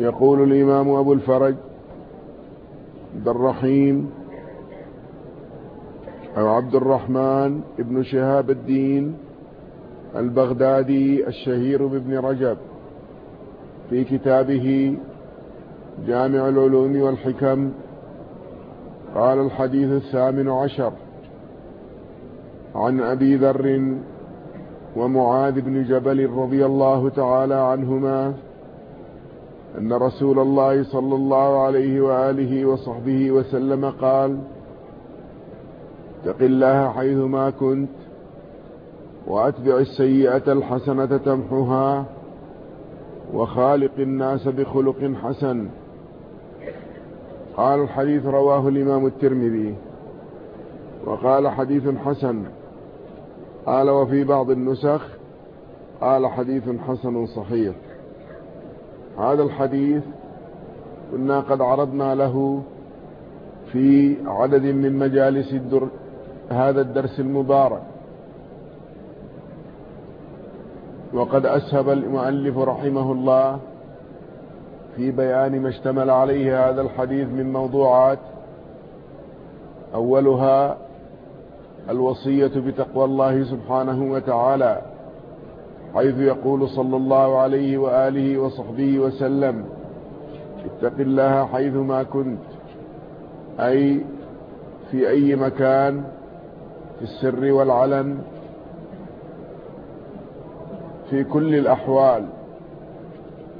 يقول الإمام أبو الفرج عبد الرحيم أو عبد الرحمن ابن شهاب الدين البغدادي الشهير بابن رجب في كتابه جامع العلوم والحكم قال الحديث الثامن عشر عن أبي ذر ومعاذ بن جبل رضي الله تعالى عنهما أن رسول الله صلى الله عليه وآله وصحبه وسلم قال اتق الله حيثما كنت وأتبع السيئة الحسنة تمحها وخالق الناس بخلق حسن. قال الحديث رواه الإمام الترمذي وقال حديث حسن. قال وفي بعض النسخ قال حديث حسن صحيح. هذا الحديث كنا قد عرضنا له في عدد من مجالس الدر هذا الدرس المبارك. وقد أسهب المؤلف رحمه الله في بيان ما اشتمل عليه هذا الحديث من موضوعات. أولها الوصية بتقوى الله سبحانه وتعالى. حيث يقول صلى الله عليه وآله وصحبه وسلم اتق الله حيثما كنت. أي في أي مكان في السر والعلن في كل الأحوال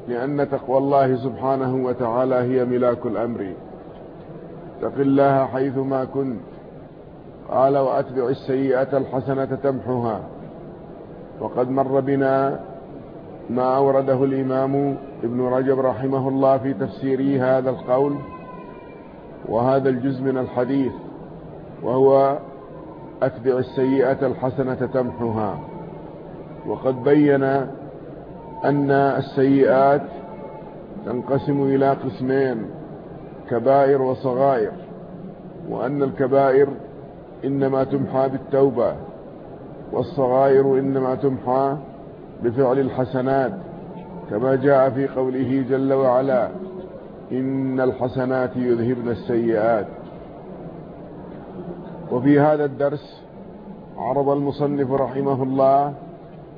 لأن تقوى الله سبحانه وتعالى هي ملاك الأمر. اتق الله حيثما كنت. قال وأتبع السيئة الحسنة تمحها. وقد مر بنا ما أورده الإمام ابن رجب رحمه الله في تفسيره هذا القول وهذا الجزء من الحديث وهو أتبع السيئة الحسنة تمحها وقد بين أن السيئات تنقسم إلى قسمين كبائر وصغائر وأن الكبائر إنما تمحى بالتوبة. والصغائر إنما تمحى بفعل الحسنات كما جاء في قوله جل وعلا إن الحسنات يذهبن السيئات. وفي هذا الدرس عرض المصنف رحمه الله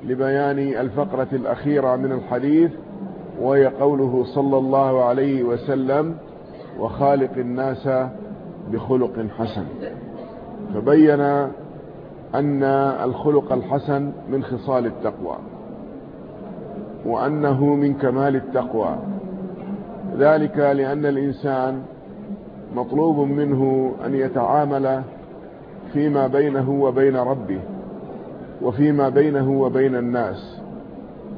لبيان الفقرة الأخيرة من الحديث وهي قوله صلى الله عليه وسلم وخالق الناس بخلق حسن. فبين أن الخلق الحسن من خصال التقوى وأنه من كمال التقوى. ذلك لأن الإنسان مطلوب منه أن يتعامل فيما بينه وبين ربه وفيما بينه وبين الناس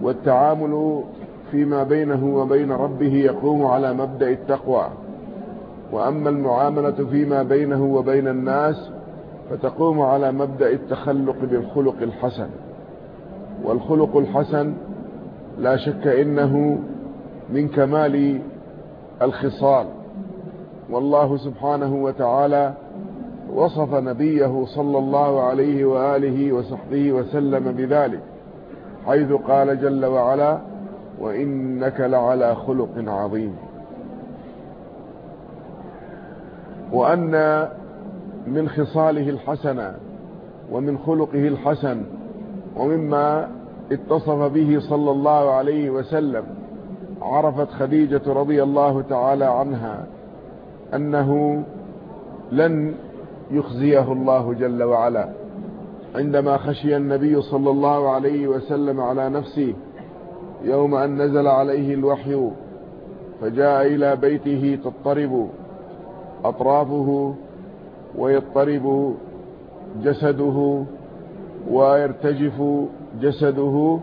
والتعامل فيما بينه وبين ربه يقوم على مبدأ التقوى. وأما المعاملة فيما بينه وبين الناس فتقوم على مبدأ التخلق بالخلق الحسن. والخلق الحسن لا شك إنه من كمال الخصال. والله سبحانه وتعالى وصف نبيه صلى الله عليه وآله وصحبه وسلم بذلك حيث قال جل وعلا وإنك لعلى خلق عظيم. وأن من خصاله الحسنة ومن خلقه الحسن ومما اتصف به صلى الله عليه وسلم عرفت خديجة رضي الله تعالى عنها أنه لن يخزيه الله جل وعلا. عندما خشي النبي صلى الله عليه وسلم على نفسه يوم أن نزل عليه الوحي فجاء إلى بيته تضطرب أطرافه ويضطرب جسده ويرتجف جسده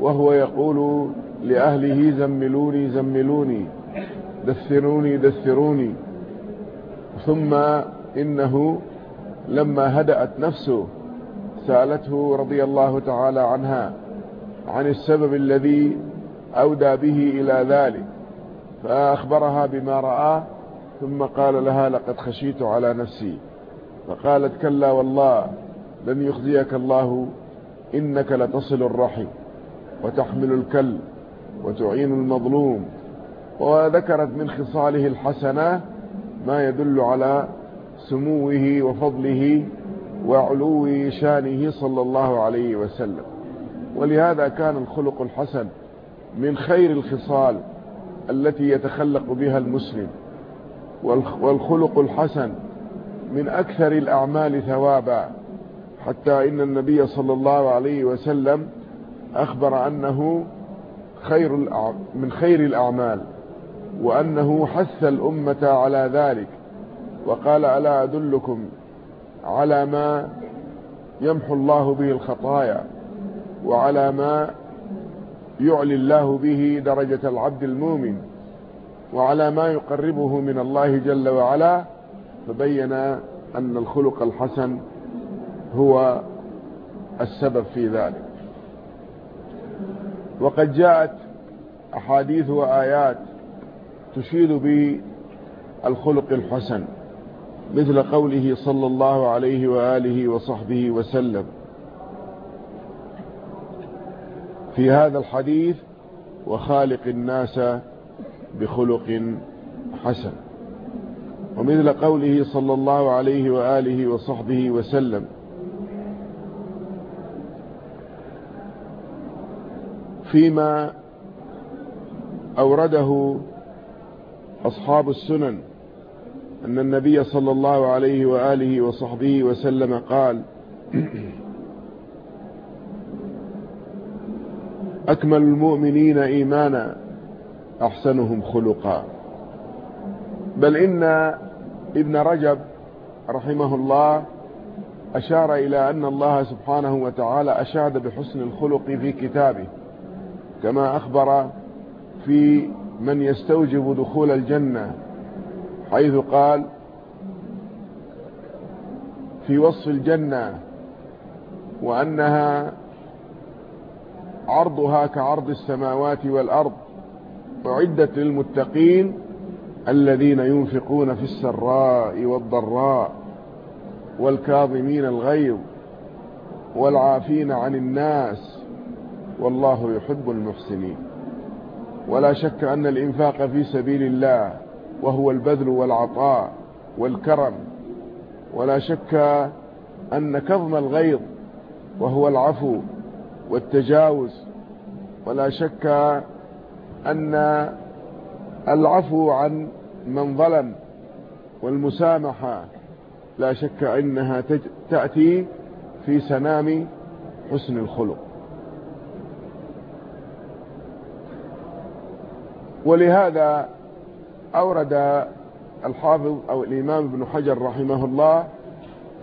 وهو يقول لأهله زملوني زملوني دثروني دثروني. ثم إنه لما هدأت نفسه سألته رضي الله تعالى عنها عن السبب الذي أودى به إلى ذلك فأخبرها بما رأى ثم قال لها لقد خشيت على نفسي. فقالت كلا والله لن يخزيك الله إنك لتصل الرحم وتحمل الكل وتعين المظلوم. وذكرت من خصاله الحسنة ما يدل على سموه وفضله وعلو شانه صلى الله عليه وسلم. ولهذا كان الخلق الحسن من خير الخصال التي يتخلق بها المسلم. والخلق الحسن من أكثر الأعمال ثوابا حتى إن النبي صلى الله عليه وسلم أخبر أنه خير من خير الأعمال وأنه حث الأمة على ذلك وقال ألا أدلكم على ما يمحو الله به الخطايا وعلى ما يعلي الله به درجة العبد المؤمن؟ وعلى ما يقربه من الله جل وعلا فبين أن الخلق الحسن هو السبب في ذلك. وقد جاءت أحاديث وآيات تشير بالخلق الحسن مثل قوله صلى الله عليه وآله وصحبه وسلم. في هذا الحديث وخالق الناس بخلق حسن. ومثل قوله صلى الله عليه وآله وصحبه وسلم فيما أورده أصحاب السنن أن النبي صلى الله عليه وآله وصحبه وسلم قال أكمل المؤمنين إيمانا أحسنهم خلقا. بل إن ابن رجب رحمه الله أشار إلى أن الله سبحانه وتعالى أشاد بحسن الخلق في كتابه كما أخبر في من يستوجب دخول الجنة حيث قال في وصف الجنة وأنها عرضها كعرض السماوات والأرض أعدت للمتقين الذين ينفقون في السراء والضراء والكاظمين الغيظ والعافين عن الناس والله يحب المحسنين. ولا شك أن الإنفاق في سبيل الله وهو البذل والعطاء والكرم. ولا شك أن كظم الغيظ وهو العفو والتجاوز. ولا شك أن العفو عن من ظلم والمسامحة لا شك أنها تأتي في سنام حسن الخلق. ولهذا أورد الحافظ أو الإمام ابن حجر رحمه الله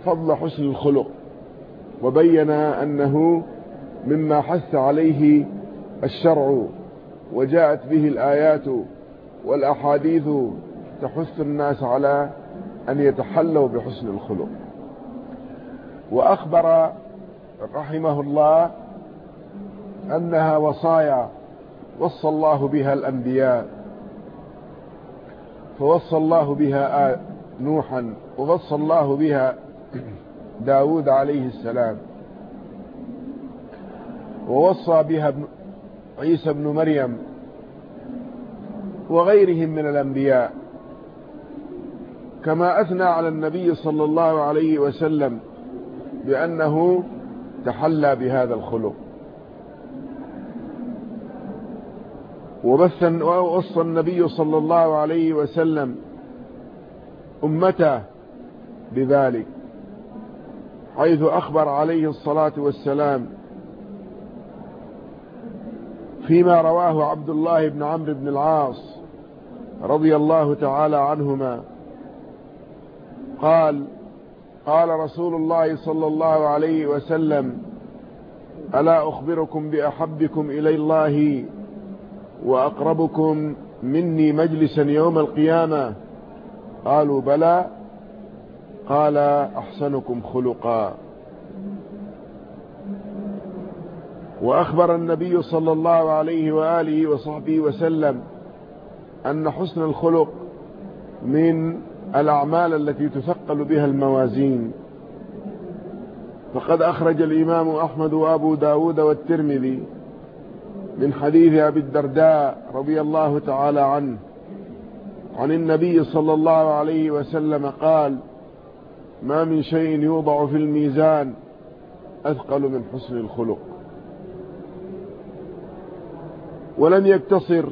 فضل حسن الخلق وبين أنه مما حث عليه الشرع وجاءت به الآيات والأحاديث تحث الناس على أن يتحلوا بحسن الخلق. وأخبر رحمه الله أنها وصايا وصى الله بها الأنبياء فوصى الله بها نوحا ووصى الله بها داود عليه السلام ووصى بها عيسى بن مريم وغيرهم من الأنبياء كما أثنى على النبي صلى الله عليه وسلم بأنه تحلى بهذا الخلق. وبث ووصى النبي صلى الله عليه وسلم أمته بذلك حيث أخبر عليه الصلاة والسلام فيما رواه عبد الله بن عمرو بن العاص رضي الله تعالى عنهما. قال قال رسول الله صلى الله عليه وسلم ألا أخبركم بأحبكم إلى الله وأقربكم مني مجلسا يوم القيامة؟ قالوا بلى. قال أحسنكم خلقا. وأخبر النبي صلى الله عليه وآله وصحبه وسلم أن حسن الخلق من الأعمال التي تثقل بها الموازين. فقد أخرج الإمام أحمد وأبو داود والترمذي من حديث أبي الدرداء رضي الله تعالى عنه عن النبي صلى الله عليه وسلم قال ما من شيء يوضع في الميزان أثقل من حسن الخلق. ولم يقتصر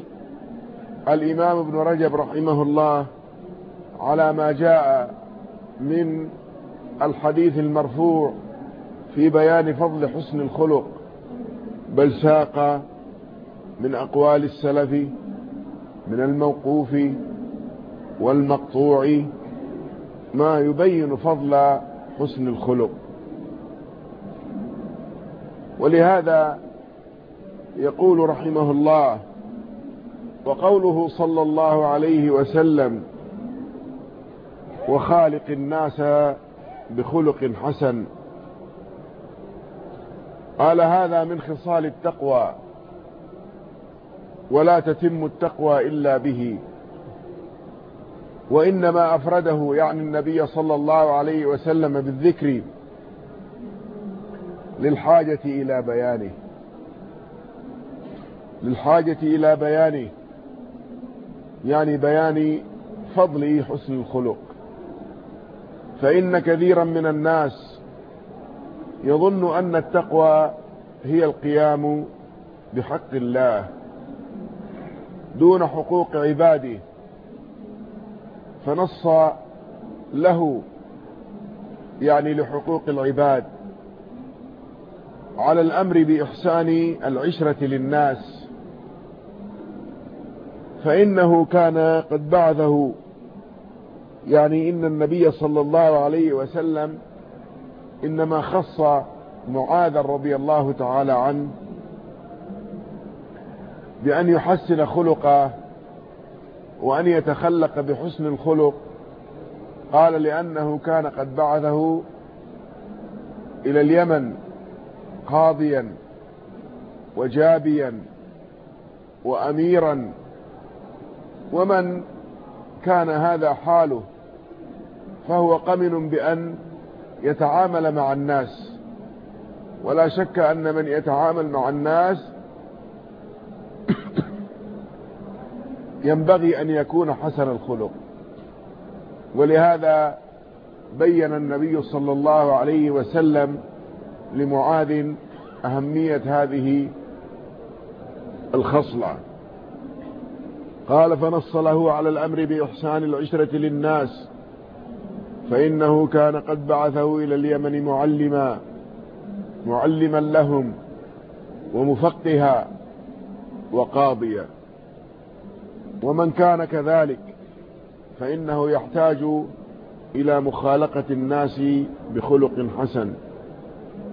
الإمام ابن رجب رحمه الله على ما جاء من الحديث المرفوع في بيان فضل حسن الخلق بل ساق من أقوال السلف من الموقوف والمقطوع ما يبين فضل حسن الخلق. ولهذا يقول رحمه الله وقوله صلى الله عليه وسلم وخالق الناس بخلق حسن قال هذا من خصال التقوى ولا تتم التقوى إلا به وإنما أفرده يعني النبي صلى الله عليه وسلم بالذكر للحاجة إلى بيانه للحاجة إلى بيانه يعني بيان فضل حسن الخلق. فإن كثيرا من الناس يظن أن التقوى هي القيام بحق الله دون حقوق عباده فنص له يعني لحقوق العباد على الأمر بإحسان العشرة للناس. فإنه كان قد بعثه يعني إن النبي صلى الله عليه وسلم إنما خص معاذ رضي الله تعالى عنه بأن يحسن خلقه وأن يتخلق بحسن الخلق. قال لأنه كان قد بعثه إلى اليمن قاضيا وجابيا وأميرا ومن كان هذا حاله فهو قمن بأن يتعامل مع الناس. ولا شك أن من يتعامل مع الناس ينبغي أن يكون حسن الخلق. ولهذا بين النبي صلى الله عليه وسلم لمعاذ أهمية هذه الخصلة. قال فنص له على الأمر بإحسان العشرة للناس فإنه كان قد بعثه إلى اليمن معلما معلما لهم ومفقها وقاضيا. ومن كان كذلك فإنه يحتاج إلى مخالقة الناس بخلق حسن.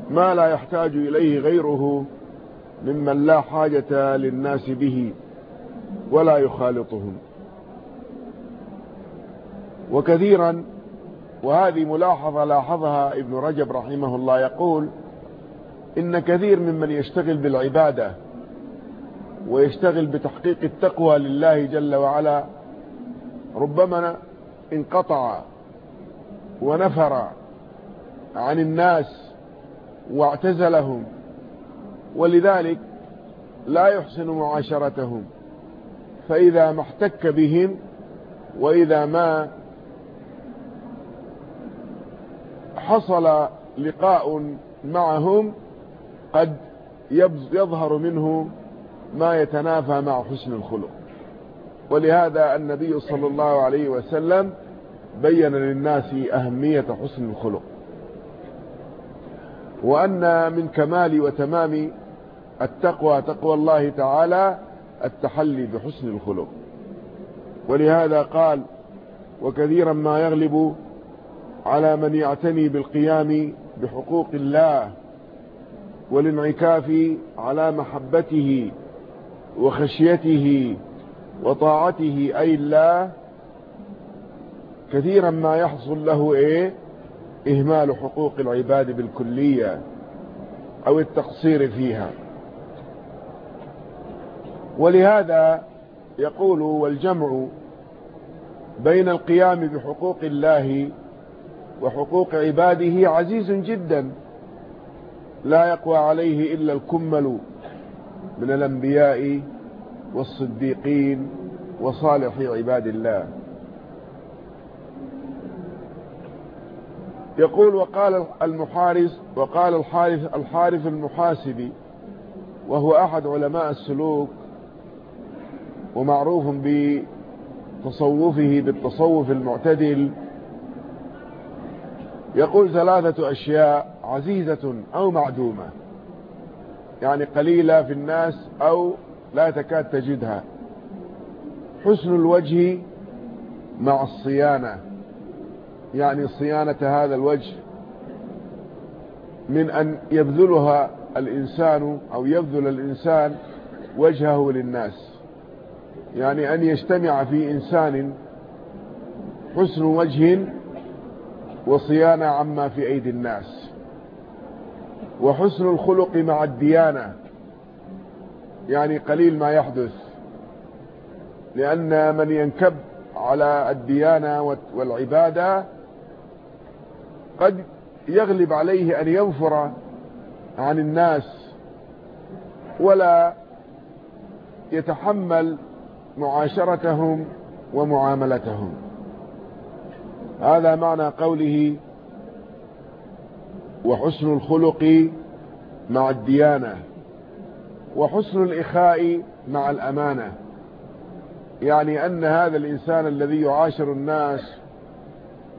ما لا يحتاج إليه غيره ممن لا حاجة للناس به. ولا يخالطهم. وكثيرا وهذه ملاحظة لاحظها ابن رجب رحمه الله يقول إن كثير ممن يشتغل بالعبادة ويشتغل بتحقيق التقوى لله جل وعلا ربما انقطع ونفر عن الناس واعتزلهم ولذلك لا يحسن معاشرتهم. فإذا ما احتك بهم وإذا ما حصل لقاء معهم قد يظهر منه ما يتنافى مع حسن الخلق. ولهذا النبي صلى الله عليه وسلم بين للناس أهمية حسن الخلق. وأن من كمال وتمام التقوى تقوى الله تعالى التحلي بحسن الخلق. ولهذا قال وكثيرا ما يغلب على من يعتني بالقيام بحقوق الله والانعكاف على محبته وخشيته وطاعته أي الله كثيرا ما يحصل له إيه؟ إهمال حقوق العباد بالكلية أو التقصير فيها. ولهذا يقول والجمع بين القيام بحقوق الله وحقوق عباده عزيز جدا لا يقوى عليه إلا الكمل من الأنبياء والصديقين وصالح عباد الله. يقول وقال المحارس وقال الحارث الحارث المحاسبي وهو أحد علماء السلوك ومعروف بتصوفه بالتصوف المعتدل. يقول ثلاثة أشياء عزيزة أو معدومة يعني قليلة في الناس أو لا تكاد تجدها. حسن الوجه مع الصيانة يعني صيانة هذا الوجه من أن يبذلها الإنسان أو يبذل الإنسان وجهه للناس. يعني أن يجتمع في إنسان حسن وجه وصيانة عما في أيدي الناس. وحسن الخلق مع الديانة يعني قليل ما يحدث لأن من ينكب على الديانة والعبادة قد يغلب عليه أن ينفر عن الناس ولا يتحمل معاشرتهم ومعاملتهم. هذا معنى قوله وحسن الخلق مع الديانة وحسن الإخاء مع الأمانة. يعني أن هذا الإنسان الذي يعاشر الناس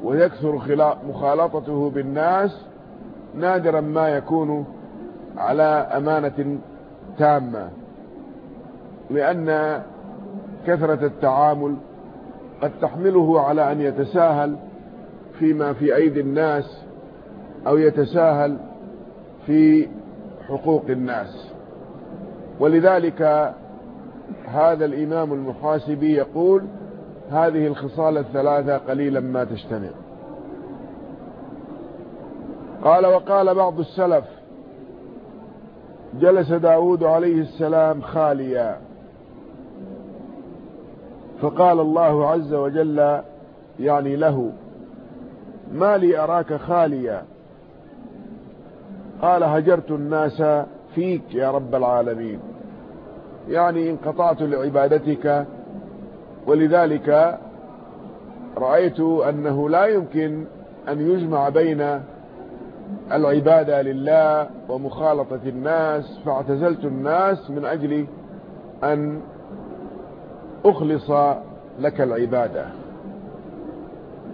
ويكثر مخالطته بالناس نادرا ما يكون على أمانة تامة. لأن كثرة التعامل قد تحمله على أن يتساهل فيما في أيدي الناس أو يتساهل في حقوق الناس. ولذلك هذا الإمام المحاسبي يقول هذه الخصال الثلاثة قليلا ما تجتمع. قال وقال بعض السلف جلس داود عليه السلام خاليا. فقال الله عز وجل يعني له ما لي أراك خاليا. قال هجرت الناس فيك يا رب العالمين. يعني انقطعت لعبادتك ولذلك رأيت أنه لا يمكن أن يجمع بين العبادة لله ومخالطة الناس فاعتزلت الناس من أجل أن أخلص لك العبادة.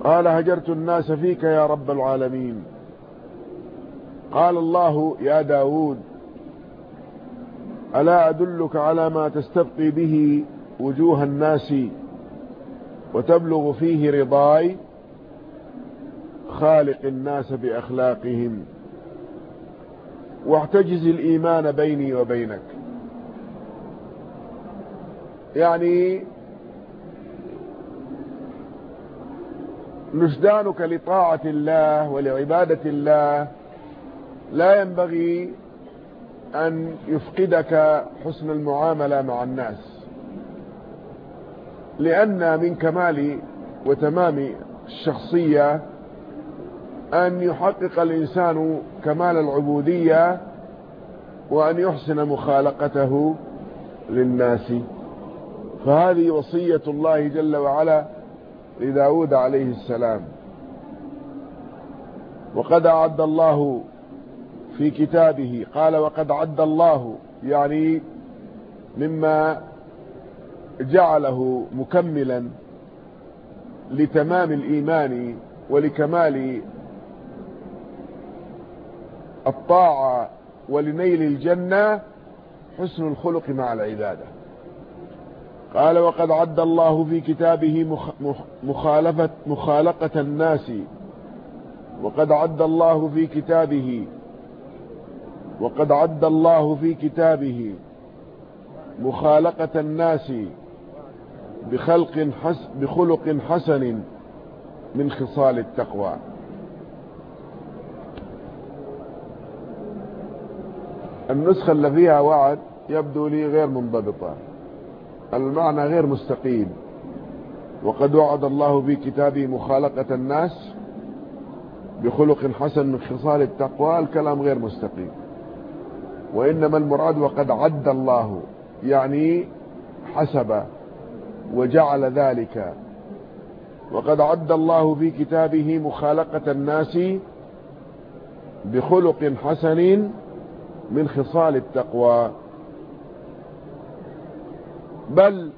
قال هجرت الناس فيك يا رب العالمين. قال الله يا داود ألا أدلك على ما تستبقي به وجوه الناس وتبلغ فيه رضاي خالق الناس بأخلاقهم؟ واحتجز الإيمان بيني وبينك. يعني نشدانك لطاعة الله ولعبادة الله. لا ينبغي أن يفقدك حسن المعاملة مع الناس. لأن من كمال وتمام الشخصية أن يحقق الإنسان كمال العبودية وأن يحسن مخالقته للناس. فهذه وصية الله جل وعلا لداود عليه السلام. وقد أعد الله في كتابه قال وقد عد الله يعني مما جعله مكملا لتمام الإيمان ولكمال الطاعة ولنيل الجنة حسن الخلق مع العبادة. قال وقد عد الله في كتابه مخالفة مخالقة الناس. وقد عد الله في كتابه. وقد عد الله في كتابه مخالقة الناس بخلق حس بخلق حسن من خصال التقوى. النسخة اللي فيها وعد يبدو لي غير منضبطة. المعنى غير مستقيم. وقد وعد الله في كتابه مخالقة الناس بخلق حسن من خصال التقوى الكلام غير مستقيم. وإنما المراد وقد عد الله يعني حسب وجعل ذلك. وقد عد الله في كتابه مخالقة الناس بخلق حسن من خصال التقوى. بل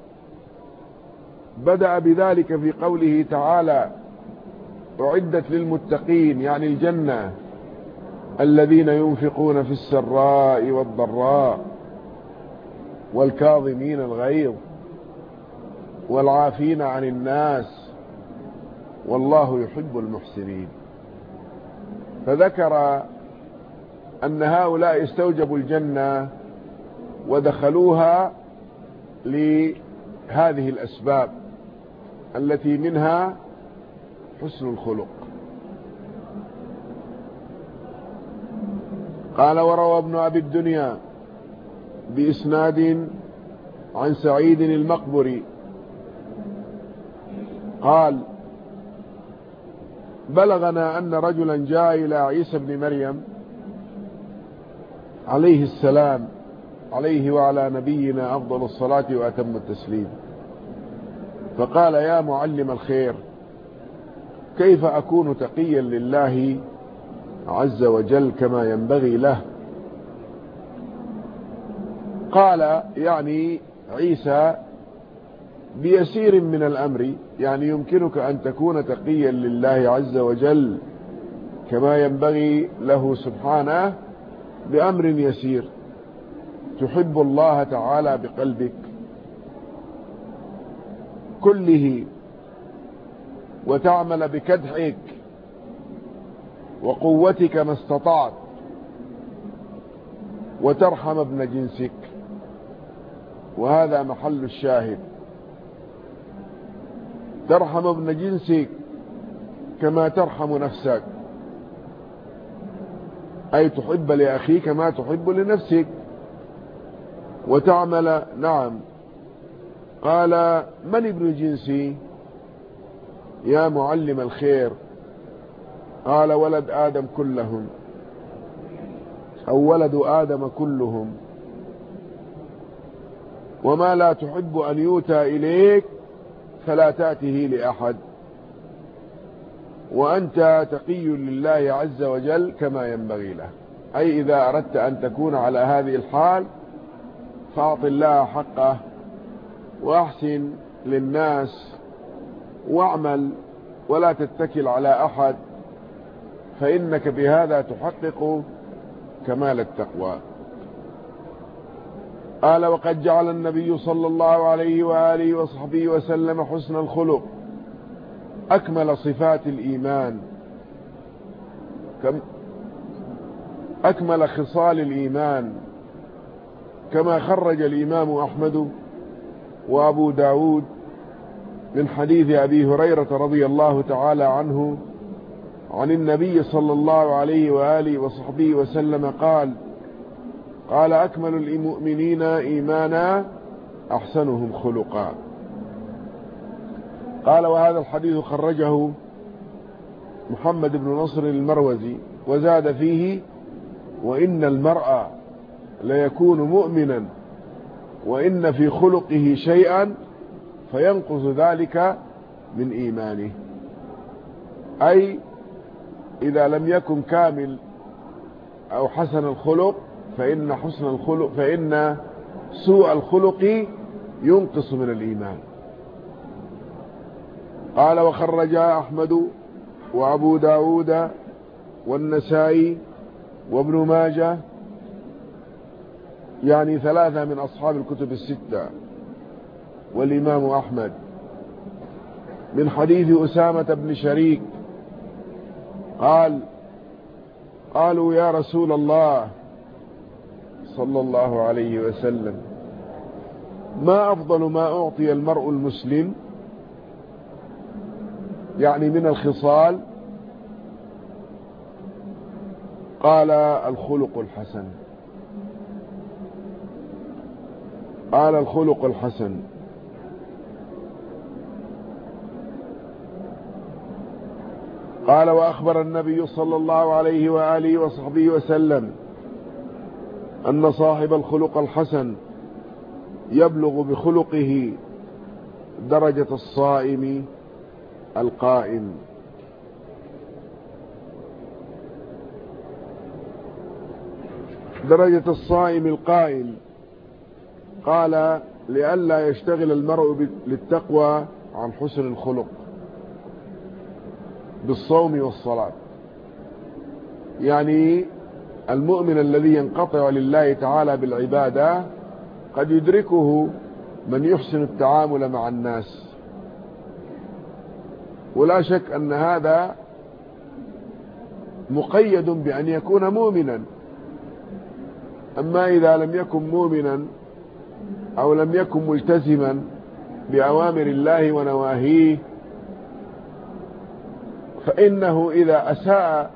بدأ بذلك في قوله تعالى أعدت للمتقين يعني الجنة الذين ينفقون في السراء والضراء والكاظمين الغيظ والعافين عن الناس والله يحب المحسنين. فذكر أن هؤلاء استوجبوا الجنة ودخلوها لهذه الأسباب التي منها حسن الخلق. قال وروى ابن أبي الدنيا بإسناد عن سعيد المقبري. قال بلغنا أن رجلا جاء إلى عيسى بن مريم عليه السلام عليه وعلى نبينا أفضل الصلاة وأتم التسليم. فقال يا معلم الخير كيف أكون تقيا لله عز وجل كما ينبغي له؟ قال يعني عيسى بيسير من الأمر يعني يمكنك أن تكون تقيا لله عز وجل كما ينبغي له سبحانه بأمر يسير. تحب الله تعالى بقلبك كله وتعمل بكدحك وقوتك ما استطعت وترحم ابن جنسك وهذا محل الشاهد. ترحم ابن جنسك كما ترحم نفسك. أي تحب لأخيك ما تحب لنفسك. وتعمل نعم. قال من ابن جنسي يا معلم الخير. قال ولد آدم كلهم. أو ولد آدم كلهم. وما لا تحب أن يؤتى إليك فلا تأته لأحد. وأنت تقي لله عز وجل كما ينبغي له. أي إذا أردت أن تكون على هذه الحال فأعط الله حقه وأحسن للناس واعمل ولا تتكل على أحد فإنك بهذا تحقق كمال التقوى. قال وقد جعل النبي صلى الله عليه وآله وصحبه وسلم حسن الخلق أكمل صفات الإيمان كم؟ أكمل خصال الإيمان. كما خرج الإمام أحمد وأبو داود من حديث أبي هريرة رضي الله تعالى عنه عن النبي صلى الله عليه وآله وصحبه وسلم قال قال أكمل المؤمنين إيمانا أحسنهم خلقا. قال وهذا الحديث خرجه محمد بن نصر المروزي وزاد فيه وإن المرأة ليكون مؤمنا وإن في خلقه شيئا فينقص ذلك من إيمانه. أي إذا لم يكن كامل أو حسن الخلق فإن حسن الخلق فإن سوء الخلق ينقص من الإيمان. قال وخرج أحمد وأبو داود والنسائي وابن ماجه يعني ثلاثة من أصحاب الكتب الستة والإمام أحمد. من حديث أسامة بن شريك قال قالوا يا رسول الله صلى الله عليه وسلم ما أفضل ما أعطي المرء المسلم؟ يعني من الخصال؟ قال الخلق الحسن. قال الخلق الحسن. قال وأخبر النبي صلى الله عليه وآله وصحبه وسلم أن صاحب الخلق الحسن يبلغ بخلقه درجة الصائم القائم. درجة الصائم القائم. قال لئلا يشتغل المرء للتقوى عن حسن الخلق بالصوم والصلاة. يعني المؤمن الذي ينقطع لله تعالى بالعبادة قد يدركه من يحسن التعامل مع الناس. ولا شك أن هذا مقيد بأن يكون مؤمنا. أما إذا لم يكن مؤمنا أو لم يكن ملتزما بأوامر الله ونواهيه فإنه إذا أساء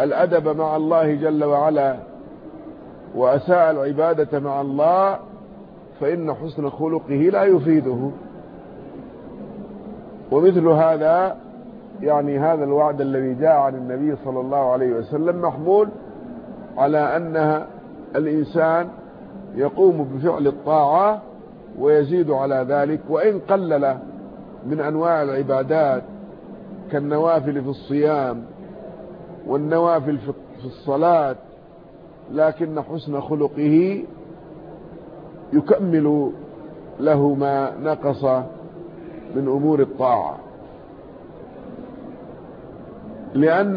الأدب مع الله جل وعلا وأساء العبادة مع الله فإن حسن خلقه لا يفيده. ومثل هذا يعني هذا الوعد الذي جاء عن النبي صلى الله عليه وسلم محمول على أنها الإنسان يقوم بفعل الطاعة ويزيد على ذلك وإن قلل من أنواع العبادات كالنوافل في الصيام والنوافل في الصلاة لكن حسن خلقه يكمل له ما نقص من أمور الطاعة. لأن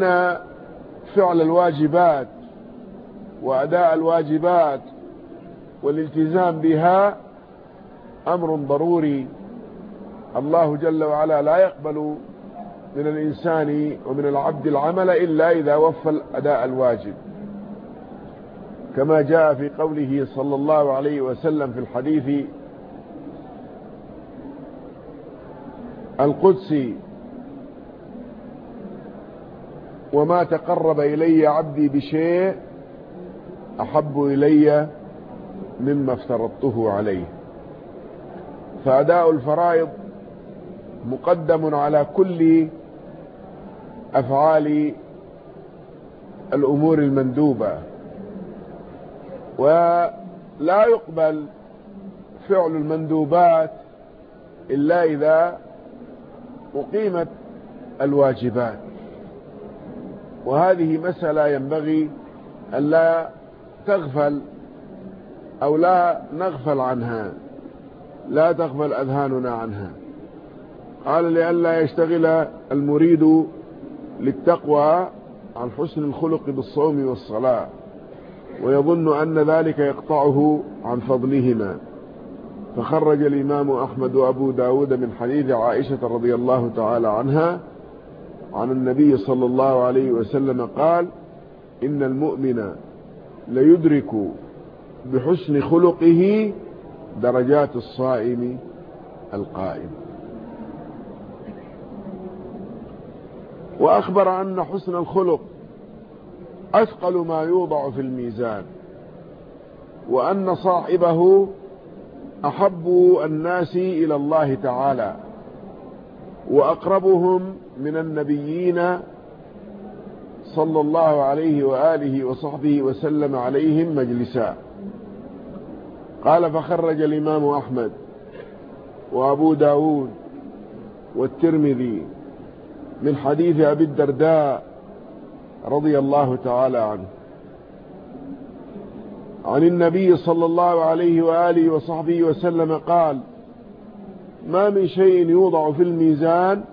فعل الواجبات وأداء الواجبات والالتزام بها أمر ضروري. الله جل وعلا لا يقبل من الإنسان ومن العبد العمل إلا إذا وفى الأداء الواجب. كما جاء في قوله صلى الله عليه وسلم في الحديث القدسي وما تقرب إلي عبدي بشيء أحب إلي مما افترضته عليه. فأداء الفرائض مقدم على كل أفعال الأمور المندوبة. ولا يقبل فعل المندوبات إلا إذا أقيمت الواجبات. وهذه مسألة ينبغي أن لا تغفل أو لا نغفل عنها لا تغفل أذهاننا عنها. قال لئلا يشتغل المريد للتقوى عن حسن الخلق بالصوم والصلاة ويظن أن ذلك يقطعه عن فضلهما. فخرج الإمام أحمد وأبو داود من حديث عائشة رضي الله تعالى عنها عن النبي صلى الله عليه وسلم قال إن المؤمن ليدرك بحسن خلقه درجات الصائم القائم. وأخبر أن حسن الخلق أثقل ما يوضع في الميزان وأن صاحبه أحب الناس إلى الله تعالى وأقربهم من النبيين صلى الله عليه وآله وصحبه وسلم عليهم مجلسا. قال فخرج الإمام أحمد وأبو داود والترمذي من حديث أبي الدرداء رضي الله تعالى عنه. عن النبي صلى الله عليه وآله وصحبه وسلم قال ما من شيء يوضع في الميزان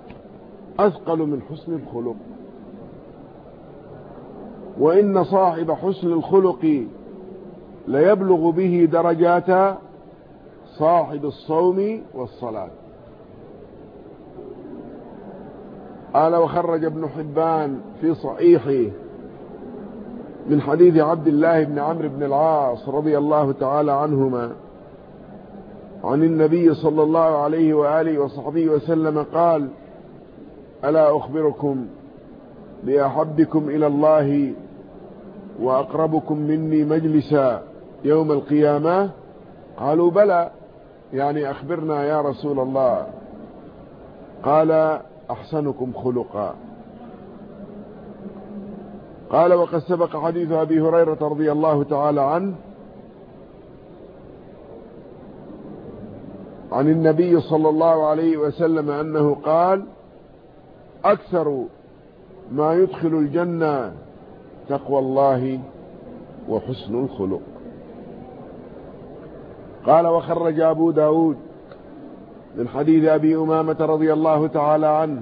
أثقل من حسن الخلق وإن صاحب حسن الخلق ليبلغ به درجات صاحب الصوم والصلاة. قال وخرج ابن حبان في صحيحه من حديث عبد الله بن عمرو بن العاص رضي الله تعالى عنهما عن النبي صلى الله عليه وآله وصحبه وسلم قال ألا أخبركم بأحبكم إلى الله وأقربكم مني مجلسا يوم القيامة؟ قالوا بلى. يعني أخبرنا يا رسول الله. قال أحسنكم خلقا. قال وقد سبق حديث أبي هريرة رضي الله تعالى عنه عن النبي صلى الله عليه وسلم أنه قال أكثر ما يدخل الجنة تقوى الله وحسن الخلق. قال وخرج أبو داود من حديث أبي أمامة رضي الله تعالى عنه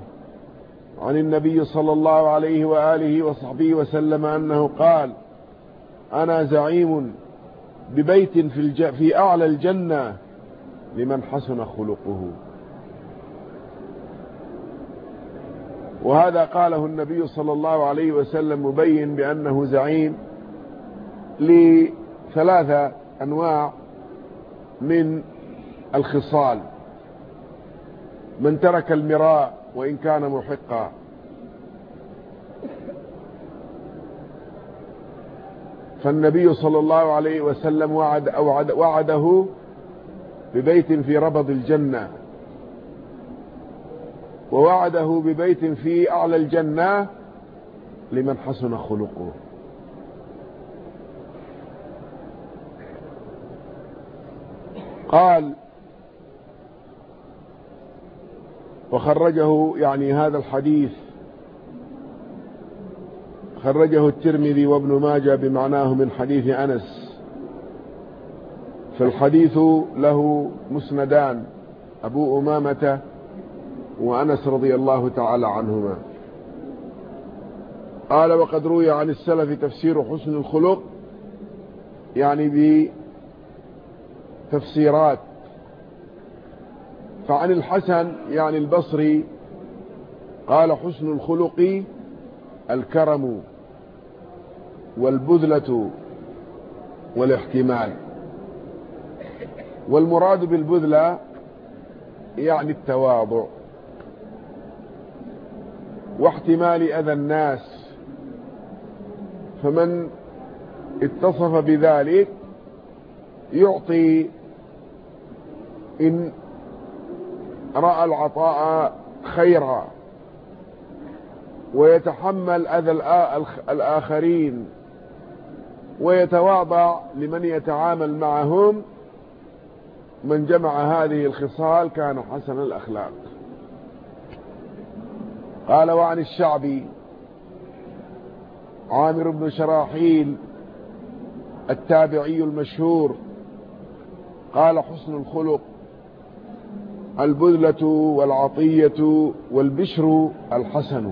عن النبي صلى الله عليه وآله وصحبه وسلم أنه قال أنا زعيم ببيت في, الج... في أعلى الجنة لمن حسن خلقه. وهذا قاله النبي صلى الله عليه وسلم مبين بأنه زعيم لثلاثة أنواع. من الخصال. من ترك المراء وإن كان محقا. فالنبي صلى الله عليه وسلم وعد أوعد وعده ببيت في ربض الجنة. ووعده ببيت في أعلى الجنة لمن حسن خلقه. قال وخرجه يعني هذا الحديث خرجه الترمذي وابن ماجه بمعناه من حديث أنس فالحديث له مسندان أبو أمامة وأنس رضي الله تعالى عنهما. قال وقد روي عن السلف تفسير حسن الخلق يعني بتفسيرات فعن الحسن يعني البصري قال حسن الخلق الكرم والبذلة والاحتمال. والمراد بالبذلة يعني التواضع واحتمال أذى الناس. فمن اتصف بذلك يعطي إن رأى العطاء خيرا ويتحمل أذى الآخرين ويتواضع لمن يتعامل معهم من جمع هذه الخصال كان حسن الأخلاق. قال وعن الشعبي عامر بن شراحيل التابعي المشهور قال حسن الخلق البذلة والعطية والبشر الحسن.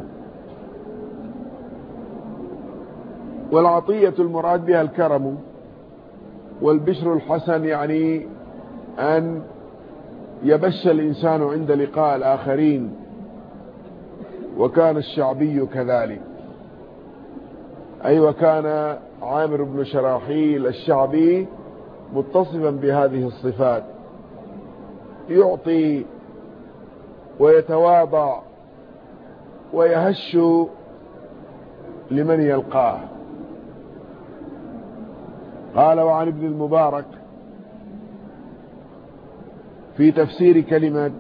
والعطية المراد بها الكرم والبشر الحسن يعني أن يبش الإنسان عند لقاء الآخرين وكان الشعبي كذلك. أي وكان عامر بن شراحيل الشعبي متصفا بهذه الصفات. يعطي ويتواضع ويهش لمن يلقاه. قال وعن ابن المبارك في تفسير كلمة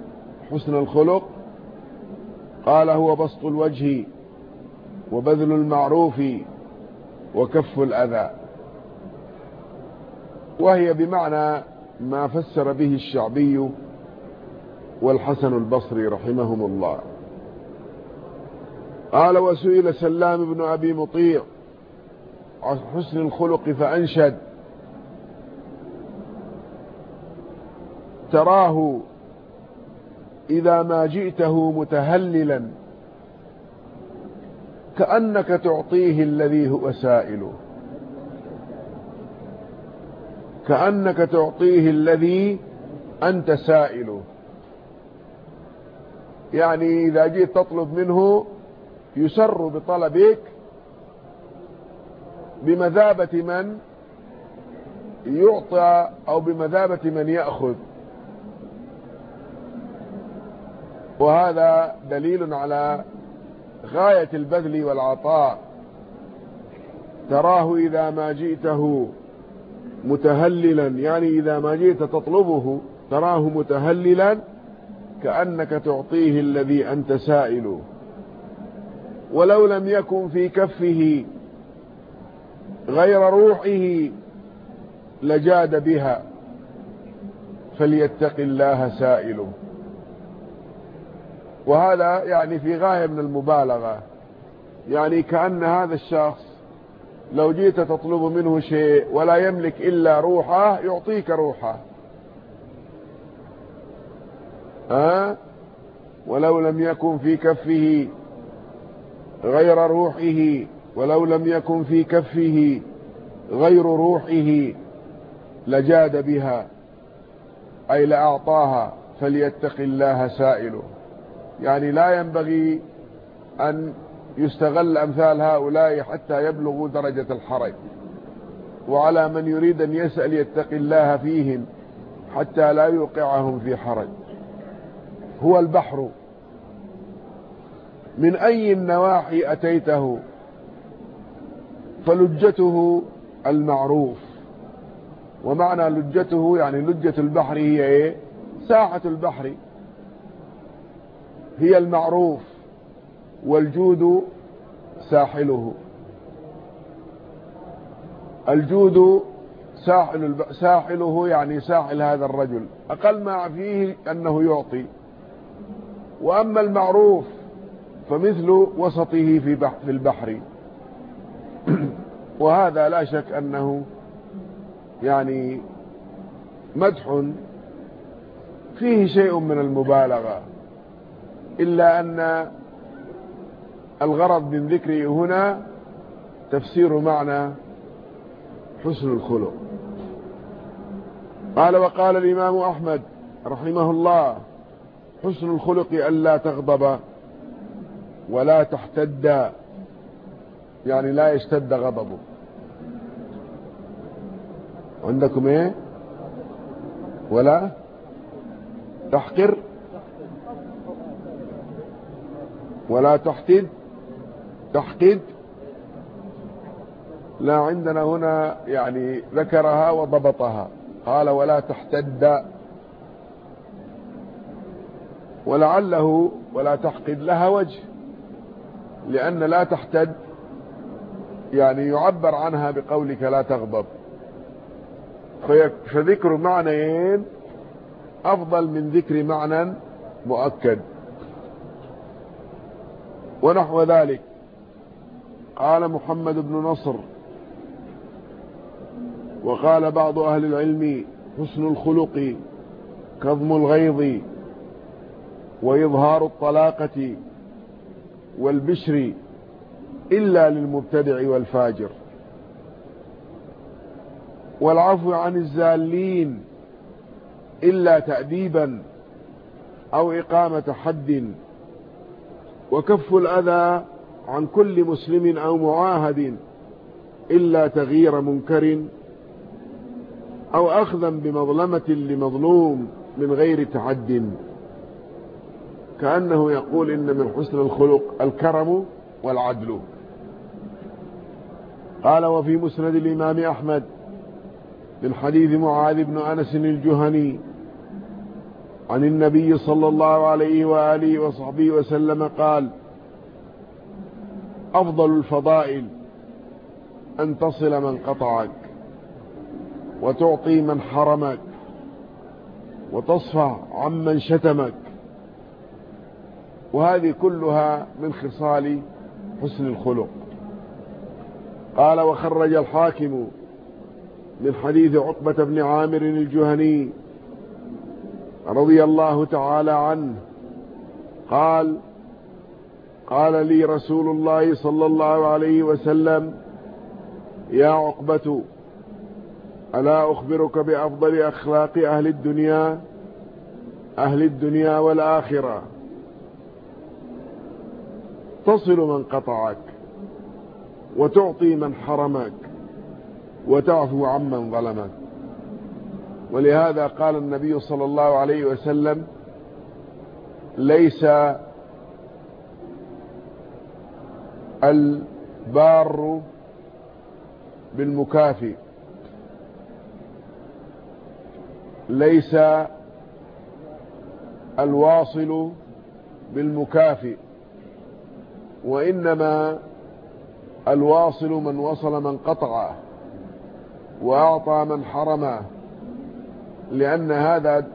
حسن الخلق قال هو بسط الوجه وبذل المعروف وكف الأذى. وهي بمعنى ما فسر به الشعبي والحسن البصري رحمهم الله. قال وسئل سلام بن أبي مطيع عن حسن الخلق فأنشد. تراه إذا ما جئته متهللا كأنك تعطيه الذي هو سائله. كأنك تعطيه الذي أنت سائله. يعني إذا جيت تطلب منه يسر بطلبك بمذابة من يعطى أو بمذابة من يأخذ. وهذا دليل على غاية البذل والعطاء. تراه إذا ما جئته متهللا. يعني إذا ما جئت تطلبه تراه متهللا. كأنك تعطيه الذي أنت سائله ولو لم يكن في كفه غير روحه لجاد بها. فليتق الله سائله وهذا يعني في غاية من المبالغة. يعني كأن هذا الشخص لو جيت تطلب منه شيء ولا يملك إلا روحه يعطيك روحه. ها؟ ولو لم يكن في كفه غير روحه ولو لم يكن في كفه غير روحه لجاد بها أي لأعطاها فليتق الله سائله. يعني لا ينبغي أن يستغل أمثال هؤلاء حتى يبلغوا درجة الحرج. وعلى من يريد أن يسأل يتق الله فيهم حتى لا يوقعهم في حرج. هو البحر. من أي النواحي أتيته؟ فلجته المعروف. ومعنى لجته يعني لجة البحر هي إيه؟ ساحة البحر. هي المعروف والجود ساحله. الجود ساحل ساحله يعني ساحل هذا الرجل. أقل ما فيه أنه يعطي. وأما المعروف فمثل وسطه في في البحر. وهذا لا شك أنه يعني مدح فيه شيء من المبالغة. إلا أن الغرض من ذكره هنا تفسير معنى حسن الخلق. قال وقال الإمام أحمد رحمه الله حسن الخلق ألا تغضب ولا تحتد يعني لا يشتد غضبه. عندكم إيه؟ ولا؟ تحقر؟ ولا تحتد؟ تحقد؟ لا عندنا هنا يعني ذكرها وضبطها. قال ولا تحتد. ولعله ولا تحقد لها وجه لأن لا تحتد يعني يعبر عنها بقولك لا تغضب. فذكر معنيين أفضل من ذكر معنى مؤكد. ونحو ذلك. قال محمد بن نصر وقال بعض أهل العلم حسن الخلق كظم الغيظ. وإظهار الطلاقة والبشر إلا للمبتدع والفاجر. والعفو عن الزالين إلا تأديبا أو إقامة حد. وكف الأذى عن كل مسلم أو معاهد إلا تغيير منكر أو أخذا بمظلمة لمظلوم من غير تعد. كأنه يقول إن من حسن الخلق الكرم والعدل. قال وفي مسند الإمام أحمد من حديث معاذ بن أنس الجهني عن النبي صلى الله عليه وآله وصحبه وسلم قال أفضل الفضائل أن تصل من قطعك وتعطي من حرمك وتصفع عمن شتمك وهذه كلها من خصال حسن الخلق. قال وخرج الحاكم من حديث عقبة بن عامر الجهني رضي الله تعالى عنه قال قال لي رسول الله صلى الله عليه وسلم يا عقبة ألا أخبرك بأفضل أخلاق أهل الدنيا أهل الدنيا والآخرة؟ تصل من قطعك وتعطي من حرمك وتعفو عمن ظلمك. ولهذا قال النبي صلى الله عليه وسلم ليس البار بالمكافئ ليس الواصل بالمكافئ وإنما الواصل من وصل من قطعه وأعطى من حرمه لأن هذا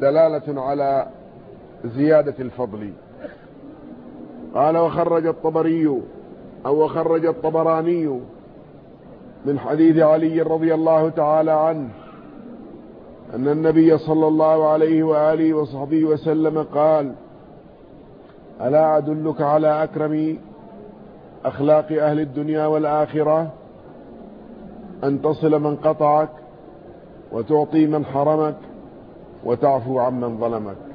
دلالة على زيادة الفضل. قال وخرج الطبري أو وخرج الطبراني من حديث علي رضي الله تعالى عنه أن النبي صلى الله عليه وآله وصحبه وسلم قال ألا أدلك على أكرم أخلاق أهل الدنيا والآخرة؟ أن تصل من قطعك وتعطي من حرمك وتعفو عمن ظلمك.